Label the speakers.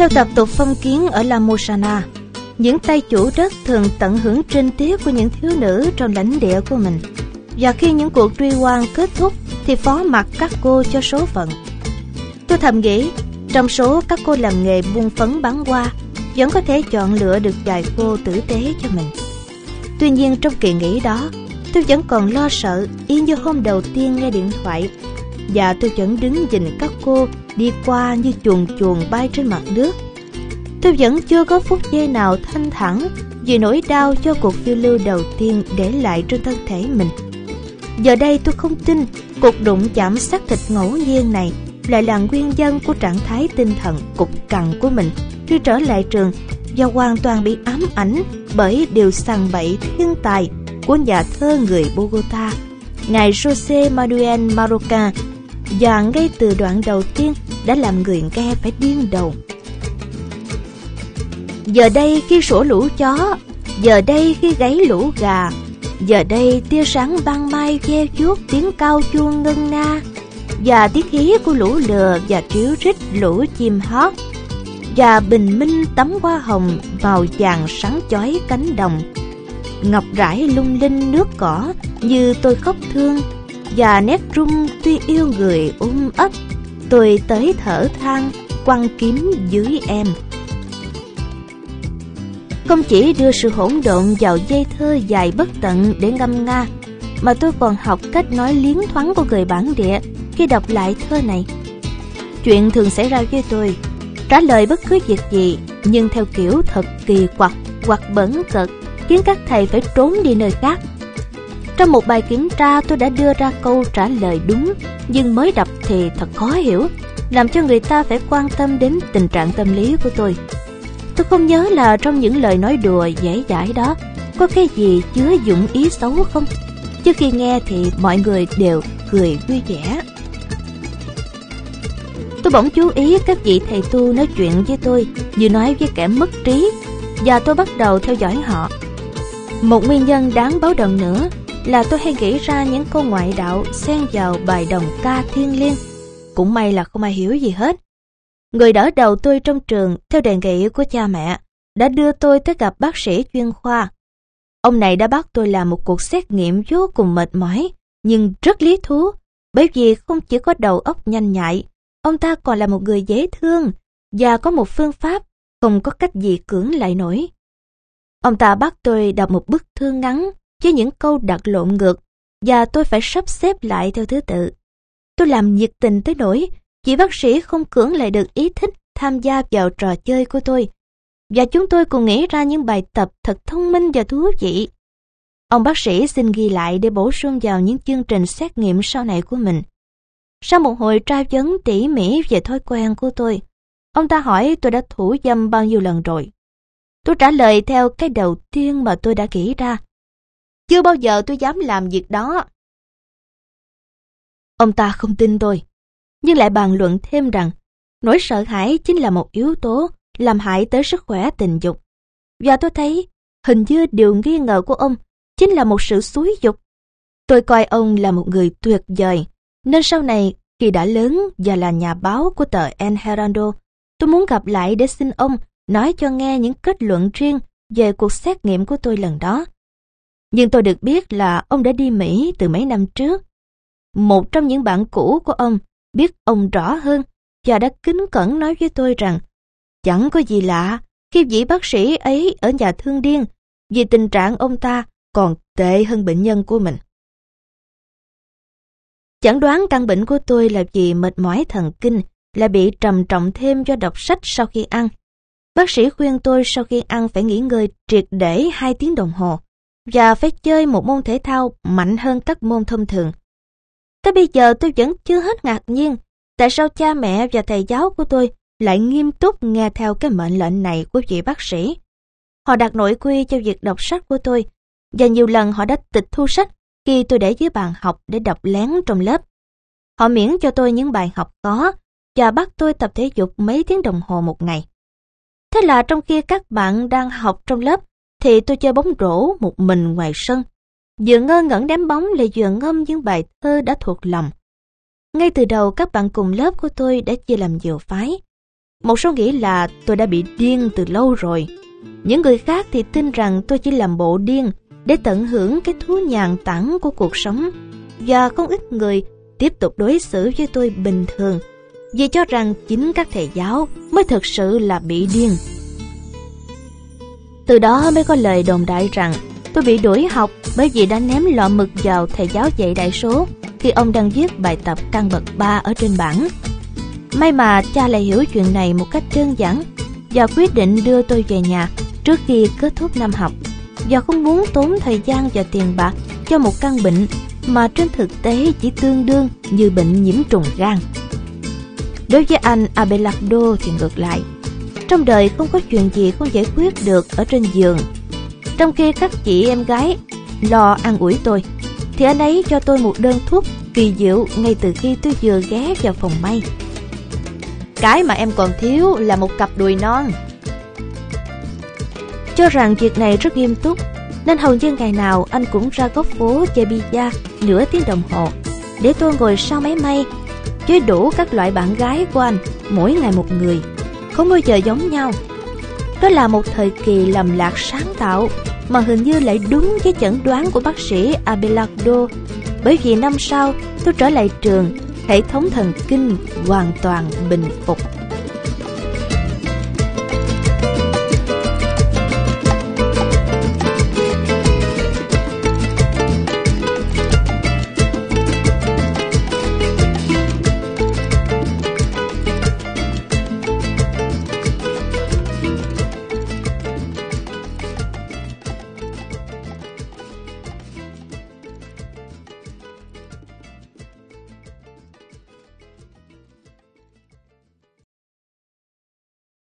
Speaker 1: Theo tập tục phong kiến ở Lamosana, những tay chủ đất thường tận hưởng trinh tiết của những thiếu nữ trong lãnh địa của mình. Và khi những cuộc truy quan kết thúc thì phó mặc các cô cho số phận. Tôi thầm nghĩ, trong số các cô làm nghề buôn phấn bán hoa, vẫn có thể chọn lựa được vài cô tử tế cho mình. Tuy nhiên trong kỳ nghỉ đó, tôi vẫn còn lo sợ y như hôm đầu tiên nghe điện thoại và tôi vẫn đứng nhìn các cô đi qua như chuồn chuồn bay trên mặt nước. Tôi vẫn chưa có phút giây nào thanh thản vì nỗi đau cho cuộc phiêu lưu đầu tiên để lại trên thân thể mình. Giờ đây tôi không tin cuộc đụng chạm xác thịt ngẫu nhiên này lại là nguyên nhân của trạng thái tinh thần cục cằn của mình khi trở lại trường do hoàn toàn bị ám ảnh bởi điều sằng bậy thiên tài của nhà thơ người Bogota, ngài Jose Manuel Maroca và ngay từ đoạn đầu tiên đã làm người nghe phải điên đầu. Giờ đây khi sủa lũ chó, giờ đây khi gáy lũ gà, giờ đây tia sáng ban mai che chuốt tiếng cao chuông ngân na và tiếng hí của lũ lừa và tríu rít lũ chim hót và bình minh tấm hoa hồng màu vàng sáng chói cánh đồng ngọc rải lung linh nước cỏ như tôi khóc thương và nét rung tuy yêu người ôm ấp, tôi tới thở than, quăng kiếm dưới em. Không chỉ đưa sự hỗn độn vào dây thơ dài bất tận để ngâm nga, mà tôi còn học cách nói liến thoáng của người bản địa khi đọc lại thơ này. Chuyện thường xảy ra với tôi, trả lời bất cứ việc gì, nhưng theo kiểu thật kỳ quặc hoặc bẩn cợt khiến các thầy phải trốn đi nơi khác trong một bài kiểm tra, tôi đã đưa ra câu trả lời đúng, nhưng mới đọc thì thật khó hiểu, làm cho người ta phải quan tâm đến tình trạng tâm lý của tôi. Tôi không nhớ là trong những lời nói đùa dễ dãi đó, có cái gì chứa dụng ý xấu không? Trước khi nghe thì mọi người đều cười vui vẻ. Tôi bỗng chú ý các vị thầy tu nói chuyện với tôi, như nói với kẻ mất trí, và tôi bắt đầu theo dõi họ. Một nguyên nhân đáng báo động nữa là tôi hay nghĩ ra những câu ngoại đạo xen vào bài đồng ca thiên liêng. Cũng may là không ai hiểu gì hết. Người đỡ đầu tôi trong trường, theo đề nghị của cha mẹ, đã đưa tôi tới gặp bác sĩ chuyên khoa. Ông này đã bắt tôi làm một cuộc xét nghiệm vô cùng mệt mỏi, nhưng rất lý thú, bởi vì không chỉ có đầu óc nhanh nhạy, ông ta còn là một người dễ thương và có một phương pháp không có cách gì cưỡng lại nổi. Ông ta bắt tôi đọc một bức thư ngắn với những câu đặt lộn ngược và tôi phải sắp xếp lại theo thứ tự tôi làm nhiệt tình tới nỗi chị bác sĩ không cưỡng lại được ý thích tham gia vào trò chơi của tôi và chúng tôi cùng nghĩ ra những bài tập thật thông minh và thú vị ông bác sĩ xin ghi lại để bổ sung vào những chương trình xét nghiệm sau này của mình sau một hồi tra vấn tỉ mỉ về thói quen của tôi, ông ta hỏi tôi đã thủ dâm bao nhiêu lần rồi. Tôi trả lời theo cái đầu tiên mà tôi đã nghĩ ra. Chưa bao giờ tôi dám làm việc đó. Ông ta không tin tôi, nhưng lại bàn luận thêm rằng nỗi sợ hãi chính là một yếu tố làm hại tới sức khỏe tình dục. Và tôi thấy hình như điều nghi ngờ của ông chính là một sự xúi dục. Tôi coi ông là một người tuyệt vời nên sau này, khi đã lớn và là nhà báo của tờ El Heraldo, tôi muốn gặp lại để xin ông nói cho nghe những kết luận riêng về cuộc xét nghiệm của tôi lần đó. Nhưng tôi được biết là ông đã đi Mỹ từ mấy năm trước. Một trong những bạn cũ của ông biết ông rõ hơn và đã kính cẩn nói với tôi rằng chẳng có gì lạ khi vị bác sĩ ấy ở nhà thương điên vì tình trạng ông ta còn tệ hơn bệnh nhân của mình. Chẩn đoán căn bệnh của tôi là vì mệt mỏi thần kinh, là bị trầm trọng thêm do đọc sách sau khi ăn. Bác sĩ khuyên tôi sau khi ăn phải nghỉ ngơi triệt để 2 tiếng đồng hồ và phải chơi một môn thể thao mạnh hơn các môn thông thường. Tới bây giờ tôi vẫn chưa hết ngạc nhiên tại sao cha mẹ và thầy giáo của tôi lại nghiêm túc nghe theo cái mệnh lệnh này của vị bác sĩ. Họ đặt nội quy cho việc đọc sách của tôi và nhiều lần họ đã tịch thu sách khi tôi để dưới bàn học để đọc lén trong lớp. Họ miễn cho tôi những bài học có và bắt tôi tập thể dục mấy tiếng đồng hồ một ngày. Thế là trong khi các bạn đang học trong lớp thì tôi chơi bóng rổ một mình ngoài sân. Vừa ngơ ngẩn đám bóng lại vừa ngâm những bài thơ đã thuộc lòng. Ngay từ đầu, các bạn cùng lớp của tôi đã chia làm nhiều phái. Một số nghĩ là tôi đã bị điên từ lâu rồi. Những người khác thì tin rằng tôi chỉ làm bộ điên để tận hưởng cái thú nhàn tản của cuộc sống. Và không ít người tiếp tục đối xử với tôi bình thường, vì cho rằng chính các thầy giáo mới thực sự là bị điên. Từ đó mới có lời đồn đại rằng, tôi bị đuổi học bởi vì đã ném lọ mực vào thầy giáo dạy đại số khi ông đang viết bài tập căn bậc 3 ở trên bảng. May mà cha lại hiểu chuyện này một cách đơn giản và quyết định đưa tôi về nhà trước khi kết thúc năm học và không muốn tốn thời gian và tiền bạc cho một căn bệnh mà trên thực tế chỉ tương đương như bệnh nhiễm trùng gan. Đối với anh Abelardo thì ngược lại. Trong đời không có chuyện gì không giải quyết được ở trên giường. Trong khi các chị em gái lo ăn ủi tôi, thì anh ấy cho tôi một đơn thuốc kỳ diệu ngay từ khi tôi vừa ghé vào phòng may. Cái mà em còn thiếu là một cặp đùi non. Cho rằng việc này rất nghiêm túc, nên hầu như ngày nào anh cũng ra góc phố chơi bida nửa tiếng đồng hồ để tôi ngồi sau máy may với đủ các loại bạn gái của anh mỗi ngày một người không bao giờ giống nhau. Đó là một thời kỳ lầm lạc sáng tạo, mà hình như lại đúng với chẩn đoán của bác sĩ Abelardo. Bởi vì năm sau, tôi trở lại trường, hệ thống thần kinh hoàn toàn bình phục.